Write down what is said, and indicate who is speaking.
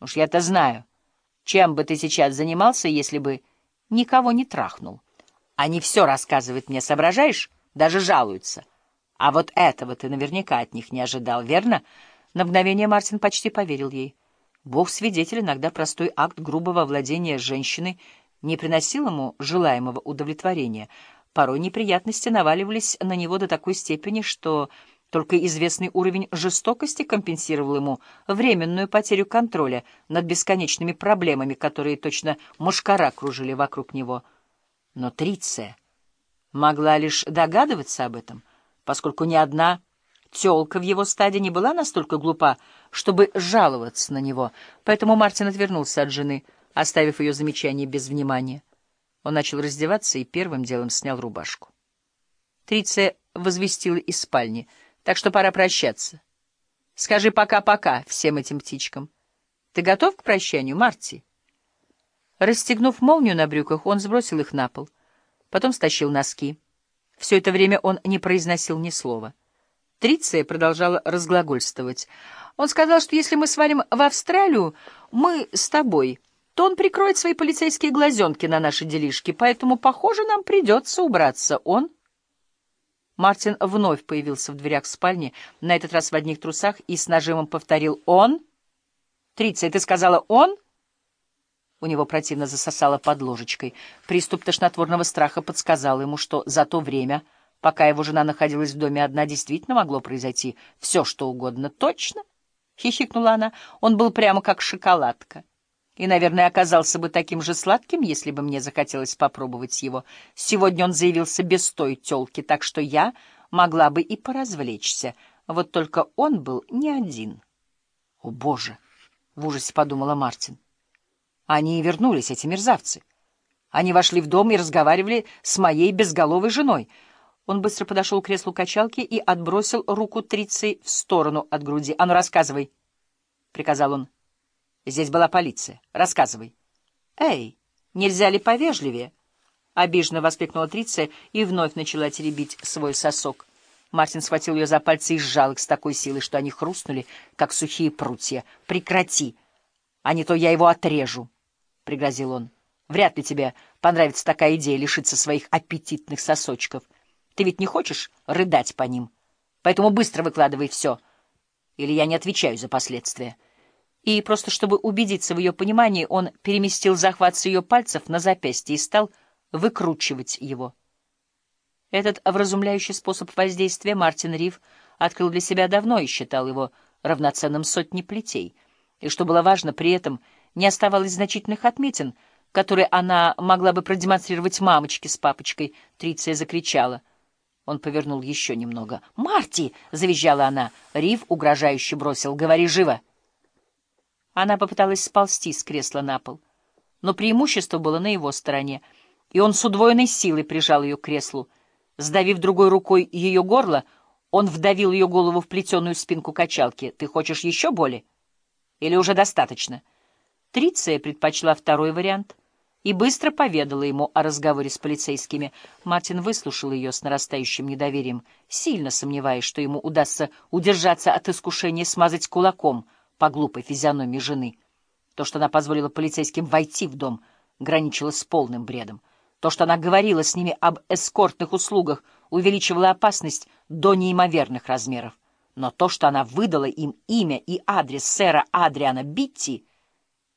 Speaker 1: Уж я-то знаю, чем бы ты сейчас занимался, если бы никого не трахнул. Они все рассказывают мне, соображаешь? Даже жалуются. А вот этого ты наверняка от них не ожидал, верно? На мгновение Мартин почти поверил ей. Бог свидетель, иногда простой акт грубого владения женщиной не приносил ему желаемого удовлетворения. Порой неприятности наваливались на него до такой степени, что только известный уровень жестокости компенсировал ему временную потерю контроля над бесконечными проблемами, которые точно мушкара кружили вокруг него. Но Триция могла лишь догадываться об этом, поскольку ни одна тёлка в его стаде не была настолько глупа, чтобы жаловаться на него, поэтому Мартин отвернулся от жены, оставив ее замечание без внимания. Он начал раздеваться и первым делом снял рубашку. Триция возвестила из спальни — так что пора прощаться. Скажи пока-пока всем этим птичкам. Ты готов к прощанию, Марти? Расстегнув молнию на брюках, он сбросил их на пол. Потом стащил носки. Все это время он не произносил ни слова. Триция продолжала разглагольствовать. Он сказал, что если мы свалим в Австралию, мы с тобой, то он прикроет свои полицейские глазенки на наши делишки, поэтому, похоже, нам придется убраться. Он Мартин вновь появился в дверях спальни, на этот раз в одних трусах, и с нажимом повторил «Он?» «Триция, ты сказала «он»?» У него противно засосало под ложечкой. Приступ тошнотворного страха подсказал ему, что за то время, пока его жена находилась в доме одна, действительно могло произойти все, что угодно. «Точно?» — хихикнула она. «Он был прямо как шоколадка» и, наверное, оказался бы таким же сладким, если бы мне захотелось попробовать его. Сегодня он заявился без той тёлки, так что я могла бы и поразвлечься. Вот только он был не один. — О, Боже! — в ужасе подумала Мартин. Они и вернулись, эти мерзавцы. Они вошли в дом и разговаривали с моей безголовой женой. Он быстро подошел к креслу качалки и отбросил руку Трицей в сторону от груди. — А ну, рассказывай! — приказал он. — Здесь была полиция. Рассказывай. Эй, нельзя ли повежливее? Обиженно воскликнула Триция и вновь начала теребить свой сосок. Мартин схватил ее за пальцы и сжал их с такой силой, что они хрустнули, как сухие прутья. «Прекрати, а не то я его отрежу», — пригрозил он. «Вряд ли тебе понравится такая идея лишиться своих аппетитных сосочков. Ты ведь не хочешь рыдать по ним? Поэтому быстро выкладывай все, или я не отвечаю за последствия» и просто чтобы убедиться в ее понимании, он переместил захват с ее пальцев на запястье и стал выкручивать его. Этот вразумляющий способ воздействия Мартин Рив открыл для себя давно и считал его равноценным сотни плетей. И, что было важно, при этом не оставалось значительных отметин, которые она могла бы продемонстрировать мамочке с папочкой. Триция закричала. Он повернул еще немного. «Марти!» — завизжала она. Рив угрожающе бросил. «Говори живо!» Она попыталась сползти с кресла на пол, но преимущество было на его стороне, и он с удвоенной силой прижал ее к креслу. Сдавив другой рукой ее горло, он вдавил ее голову в плетеную спинку качалки. «Ты хочешь еще боли? Или уже достаточно?» Триция предпочла второй вариант и быстро поведала ему о разговоре с полицейскими. Мартин выслушал ее с нарастающим недоверием, сильно сомневаясь, что ему удастся удержаться от искушения смазать кулаком — по глупой физиономии жены. То, что она позволила полицейским войти в дом, граничило с полным бредом. То, что она говорила с ними об эскортных услугах, увеличивало опасность до неимоверных размеров. Но то, что она выдала им имя и адрес сэра Адриана Битти —